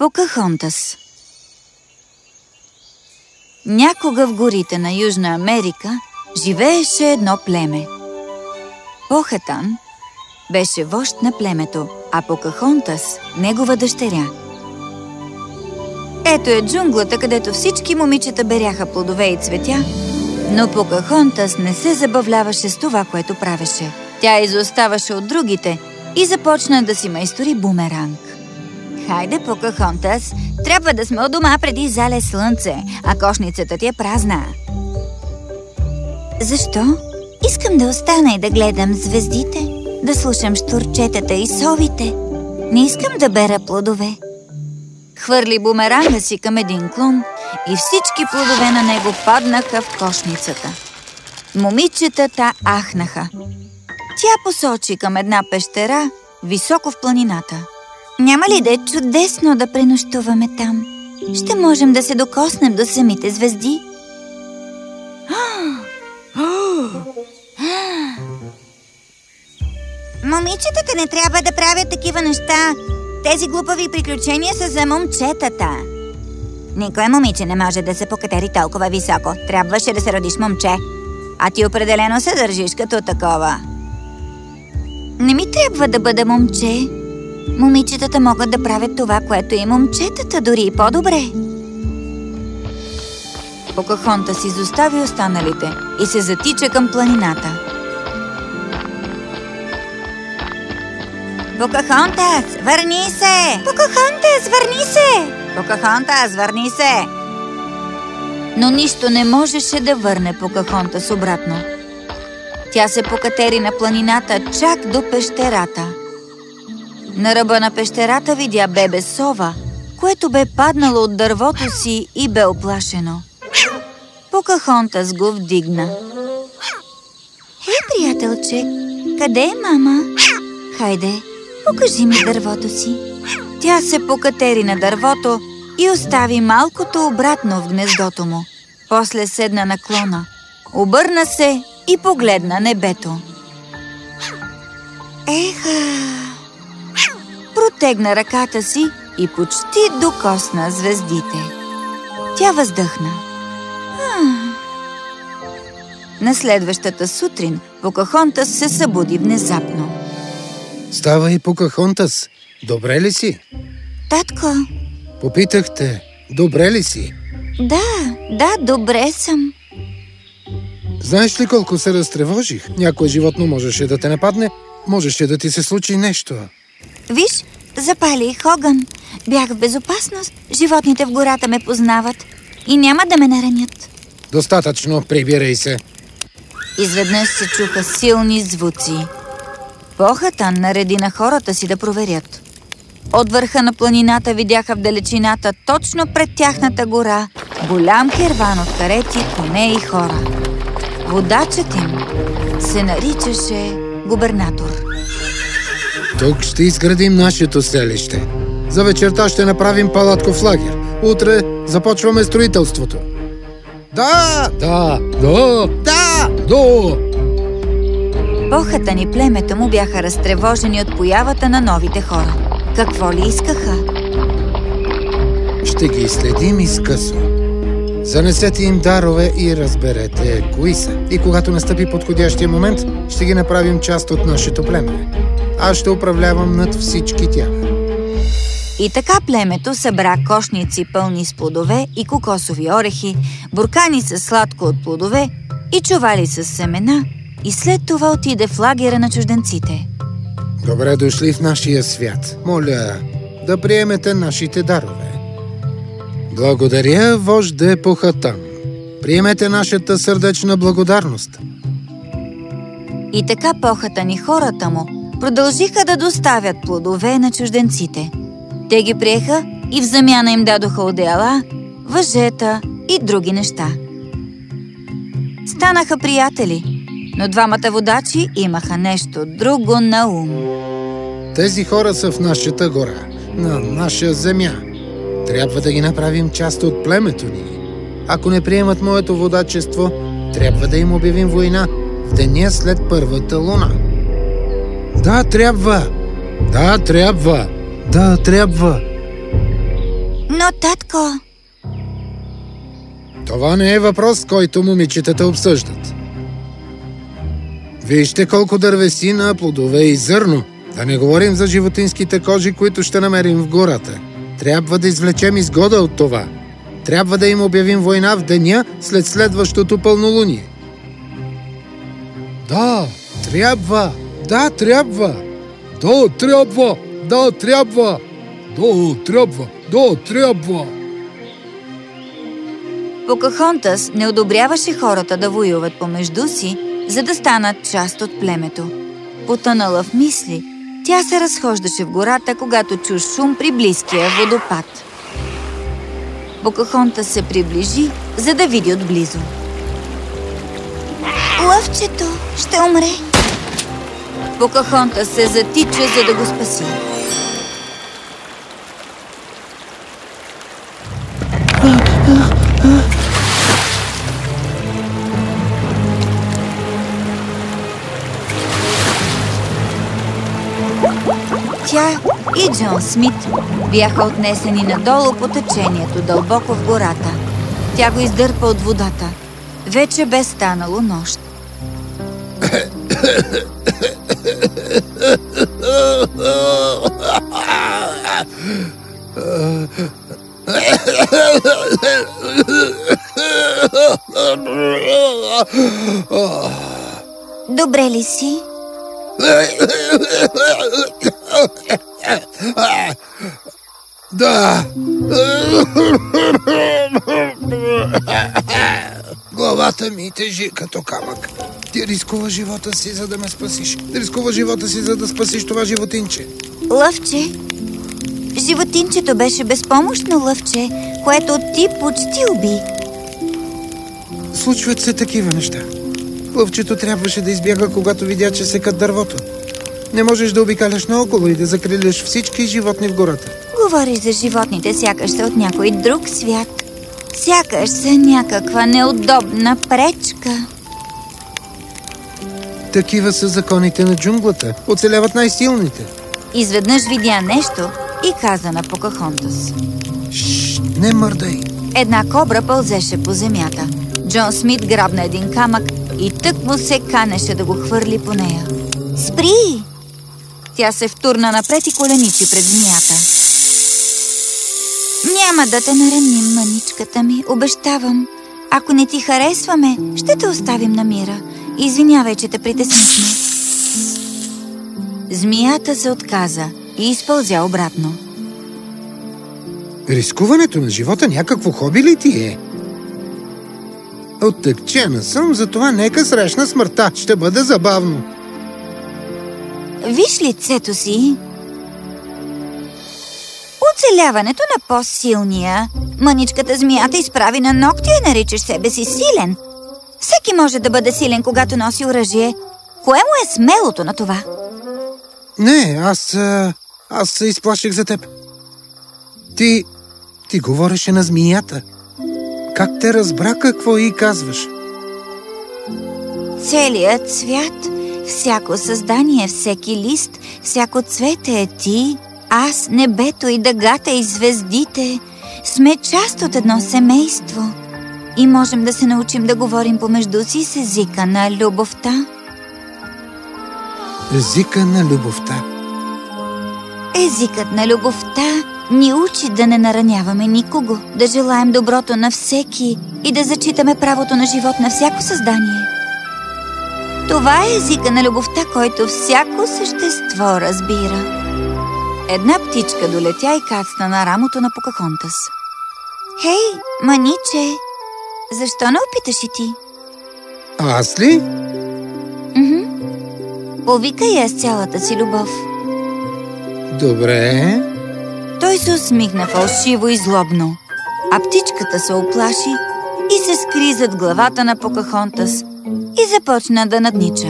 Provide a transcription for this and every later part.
Покахонтас Някога в горите на Южна Америка живееше едно племе. Похатан беше вожд на племето, а Покахонтас – негова дъщеря. Ето е джунглата, където всички момичета беряха плодове и цветя, но Покахонтас не се забавляваше с това, което правеше. Тя изоставаше от другите и започна да си майстори бумеранг. Хайде, Покахонтас, трябва да сме от дома преди зале слънце, а кошницата ти е празна. Защо? Искам да остана и да гледам звездите, да слушам штурчетата и совите. Не искам да бера плодове. Хвърли бумеранга си към един клон и всички плодове на него паднаха в кошницата. Момичетата ахнаха. Тя посочи към една пещера, високо в планината. Няма ли да е чудесно да пренощуваме там? Ще можем да се докоснем до самите звезди. Момичетата не трябва да правят такива неща. Тези глупави приключения са за момчетата. Никое момиче не може да се покатери толкова високо. Трябваше да се родиш момче. А ти определено се държиш като такова. Не ми трябва да бъда момче. Момичетата могат да правят това, което и момчетата, дори и по-добре. Покахонта си изостави останалите и се затича към планината. Покахонтас, върни се! Покахонтас, върни се! Покахонтас, върни се! Но нищо не можеше да върне Покахонтас обратно. Тя се покатери на планината чак до пещерата. На ръба на пещерата видя бебе сова, което бе паднало от дървото си и бе оплашено. Покахонтас го вдигна. Хей, приятелче, къде е мама? Хайде, покажи ми дървото си. Тя се покатери на дървото и остави малкото обратно в гнездото му. После седна на клона, обърна се и погледна небето. Еха! Протегна ръката си и почти докосна звездите. Тя въздъхна. На следващата сутрин Покахонтас се събуди внезапно. Ставай, Покахонтас. Добре ли си? Татко! Попитахте, добре ли си? Да, да, добре съм. Знаеш ли колко се разтревожих? Някое животно можеше да те нападне, можеше да ти се случи нещо. Виж, запалих огън. Бях в безопасност. Животните в гората ме познават и няма да ме наранят. Достатъчно, прибирай се. Изведнъж се чуха силни звуци. Похата нареди на хората си да проверят. От върха на планината видяха в далечината, точно пред тяхната гора, голям керван от карети, коне и хора. Водачът им се наричаше губернатор. Тук ще изградим нашето селище. За вечерта ще направим палатков лагер. Утре започваме строителството. Да, да, да, да, да. Бохата ни племето му бяха разтревожени от появата на новите хора. Какво ли искаха? Ще ги следим изкъсно. Занесете им дарове и разберете кои са. И когато настъпи подходящия момент, ще ги направим част от нашето племе. Аз ще управлявам над всички тях. И така племето събра кошници пълни с плодове и кокосови орехи, буркани с сладко от плодове и чували с семена и след това отиде в лагера на чужденците. Добре дошли в нашия свят. Моля да приемете нашите дарове. Благодаря, вожде Похатан. Приемете нашата сърдечна благодарност. И така похата ни хората му продължиха да доставят плодове на чужденците. Те ги приеха и в замяна им дадоха одеяла, въжета и други неща. Станаха приятели, но двамата водачи имаха нещо друго на ум. Тези хора са в нашата гора, на наша земя. Трябва да ги направим част от племето ни. Ако не приемат моето водачество, трябва да им обявим война в деня след първата луна. Да, трябва! Да, трябва! Да, трябва! Но, татко... Това не е въпрос, който момичетата обсъждат. Вижте колко дървесина, плодове и зърно. Да не говорим за животинските кожи, които ще намерим в гората. Трябва да извлечем изгода от това. Трябва да им обявим война в деня след следващото пълнолуние. Да, трябва! Да, трябва! Да, трябва! Да, трябва! Да, трябва! Да, трябва! Покахонтас не одобряваше хората да воюват помежду си, за да станат част от племето. Потънала в мисли, тя се разхождаше в гората, когато чу шум при близкия водопад. Покахонтас се приближи, за да види отблизо. Лъвчето ще умре. Покахонтас се затича, за да го спаси. Тя и Джон Смит бяха отнесени надолу по течението, дълбоко в гората. Тя го издърпа от водата. Вече бе станало нощ. Добре ли си? Да. Главата ми тежи като камък. Ти рискува живота си, за да ме спасиш. Рискува живота си, за да спасиш това животинче. Лъвче? Животинчето беше безпомощно лъвче, което ти почти уби. Случват се такива неща. Лъвчето трябваше да избяга, когато видя, че секат дървото. Не можеш да обикаляш наоколо и да закриляш всички животни в гората. Говориш за животните, сякаш са от някой друг свят. Сякаш са някаква неудобна пречка. Такива са законите на джунглата. Оцеляват най-силните. Изведнъж видя нещо и каза на Покахонтас. Шш, не мърдай. Една кобра пълзеше по земята. Джон Смит грабна един камък и тък му се канеше да го хвърли по нея. Спри! Тя се втурна напред и коленичи пред змията. Няма да те нараним, маничката ми, обещавам. Ако не ти харесваме, ще те оставим на мира. Извинявай, че те притеснихме. Змията се отказа и изпълзя обратно. Рискуването на живота някакво хоби ли ти е? Оттъкчена съм, затова нека срещна смъртта. Ще бъде забавно. Виж лицето си. Оцеляването на по-силния. Мъничката змията изправи на ногти и наричаш себе си силен. Всеки може да бъде силен, когато носи оръжие. Кое му е смелото на това? Не, аз... Аз се изплаших за теб. Ти... Ти говореше на змията. Как те разбра какво и казваш? Целият свят, всяко създание, всеки лист, всяко цвете е ти, аз, небето и дъгата и звездите. Сме част от едно семейство. И можем да се научим да говорим помежду си с езика на любовта. Езика на любовта. Езикът на любовта ни учи да не нараняваме никого, да желаем доброто на всеки и да зачитаме правото на живот на всяко създание. Това е езика на любовта, който всяко същество разбира. Една птичка долетя и кацна на рамото на Покахонтас. Хей, маниче, защо не опиташ и ти? Аз ли? Мгм. Повикай я с цялата си любов. Добре. Той се усмихна фалшиво и злобно, а птичката се оплаши и се скри зад главата на Покахонтас и започна да наднича.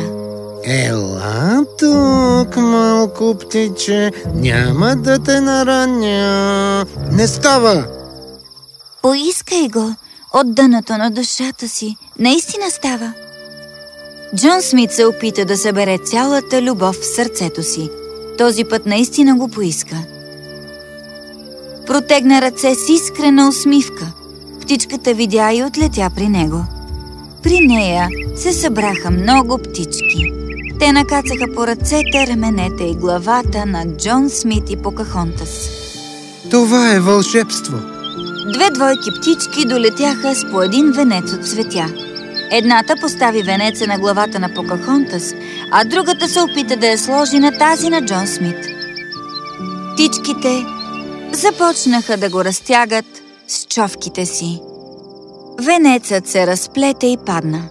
Ела тук, малко птиче, няма да те нараня. Не става! Поискай го от дъното на душата си. Наистина става. Джон Смит се опита да събере цялата любов в сърцето си. Този път наистина го поиска. Протегна ръце с искрена усмивка. Птичката видя и отлетя при него. При нея се събраха много птички. Те накацаха по ръцете, раменете и главата на Джон Смит и Покахонтас. Това е вълшебство. Две двойки птички долетяха с по един венец от цветя. Едната постави венеца на главата на Покахонтас, а другата се опита да я сложи на тази на Джон Смит. Птичките започнаха да го разтягат с човките си. Венецът се разплете и падна.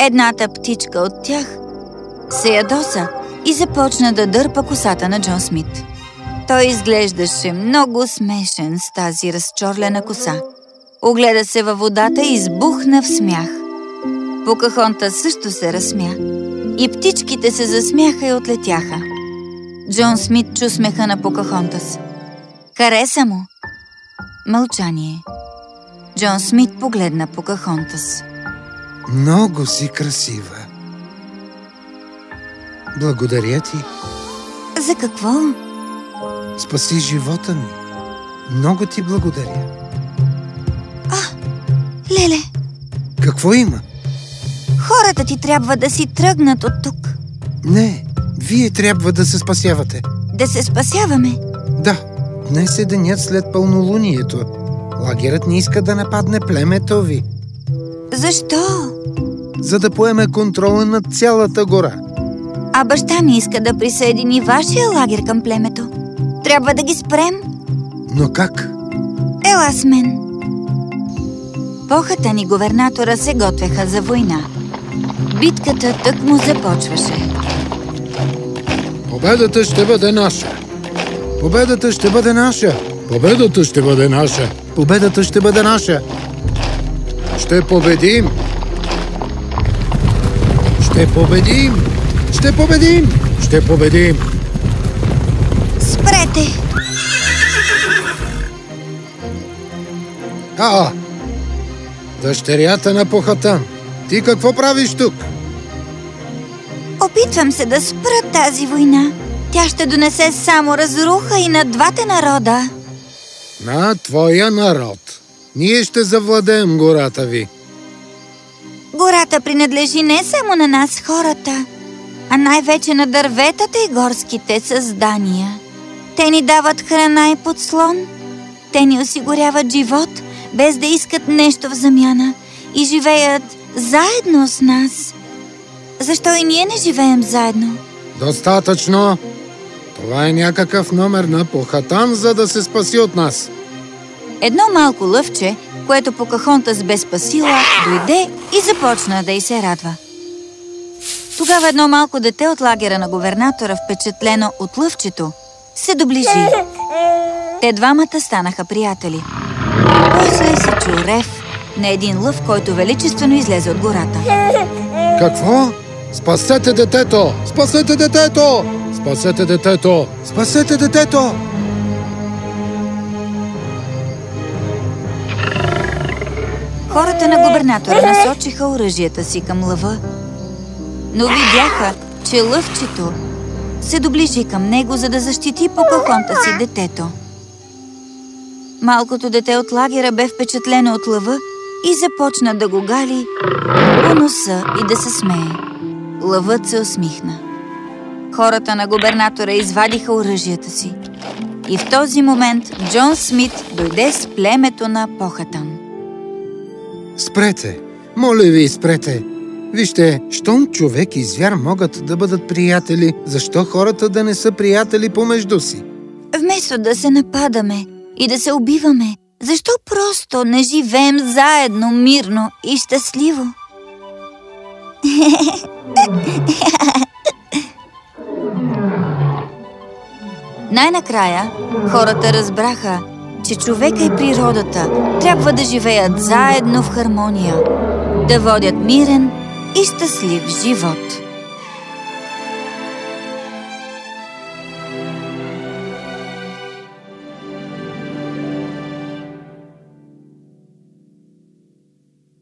Едната птичка от тях се ядоса и започна да дърпа косата на Джон Смит. Той изглеждаше много смешен с тази разчорлена коса. Огледа се във водата и избухна в смях. Покахонта също се разсмя. И птичките се засмяха и отлетяха. Джон Смит чу смеха на Покахонтас. Хареса му. Мълчание. Джон Смит погледна Покахонтас. Много си красива. Благодаря ти. За какво? Спаси живота ми. Много ти благодаря. Леле, Какво има? хората ти трябва да си тръгнат от тук. Не, вие трябва да се спасявате. Да се спасяваме. Да, днес е денят след пълнолунието. Лагерът не иска да нападне племето ви, Защо? за да поеме контрола над цялата гора. А баща ми иска да присъедини вашия лагер към племето. Трябва да ги спрем. Но как? Ела с мен. Похата ни губернатора се готвеха за война. Битката тък му започваше. Победата ще бъде наша. Победата ще бъде наша. Победата ще бъде наша. Победата ще бъде наша. Ще победим. Ще победим. Ще победим. Ще победим. Спрете! А, дъщерята на Похатан. Ти какво правиш тук? Опитвам се да спра тази война. Тя ще донесе само разруха и на двата народа. На твоя народ. Ние ще завладеем гората ви. Гората принадлежи не само на нас, хората, а най-вече на дърветата и горските създания. Те ни дават храна и подслон. Те ни осигуряват живот, без да искат нещо в замяна и живеят заедно с нас. Защо и ние не живеем заедно? Достатъчно. Това е някакъв номер на Похатан, за да се спаси от нас. Едно малко лъвче, което Покахонтас бе спасила, дойде и започна да й се радва. Тогава едно малко дете от лагера на губернатора, впечатлено от лъвчето, се доближи. Те двамата станаха приятели. После се чу рев на един лъв, който величествено излезе от гората. Какво? Спасете детето! Спасете детето! Спасете детето! Спасете детето! Хората на губернатора насочиха оръжията си към лъва, но видяха, че лъвчето се доближи към него, за да защити Покахонта си детето. Малкото дете от лагера бе впечатлено от лъва и започна да го гали по носа и да се смее. Лъвът се усмихна. Хората на губернатора извадиха оръжията си. И в този момент Джон Смит дойде с племето на Похатан. Спрете! Моля ви, спрете! Вижте, щом човек и звяр могат да бъдат приятели, защо хората да не са приятели помежду си? Вместо да се нападаме и да се убиваме, защо просто не живеем заедно мирно и щастливо? Най-накрая хората разбраха, че човека и природата трябва да живеят заедно в хармония, да водят мирен и щастлив живот.